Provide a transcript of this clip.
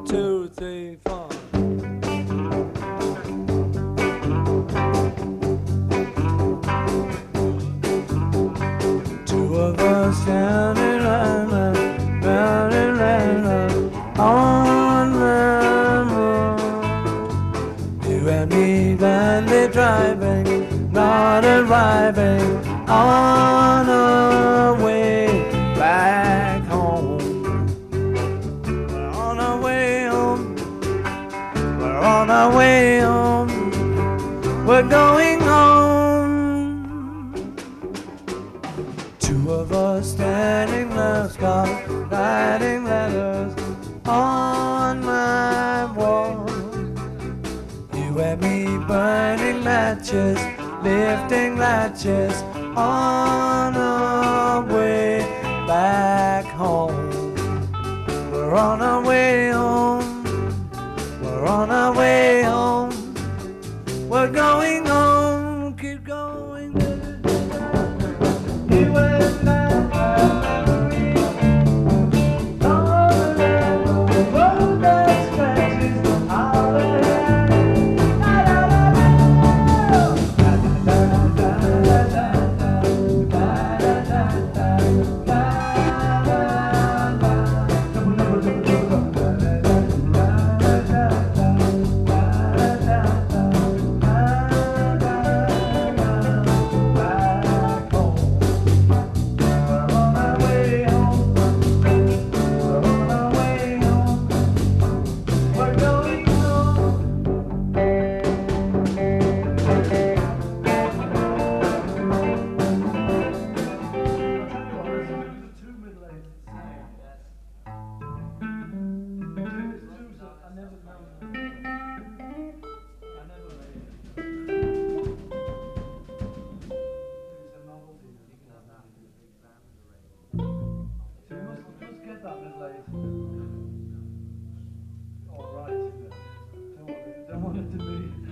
One, two, three, four. Two of us and round and round on the moon. You and me driving, not arriving on our way home. We're going home. Two of us standing left, got writing letters on my wall. You and me burning matches, lifting latches on our way back home. We're on our way home. We're on our way. We're going and all right. Don't want, don't want it to be.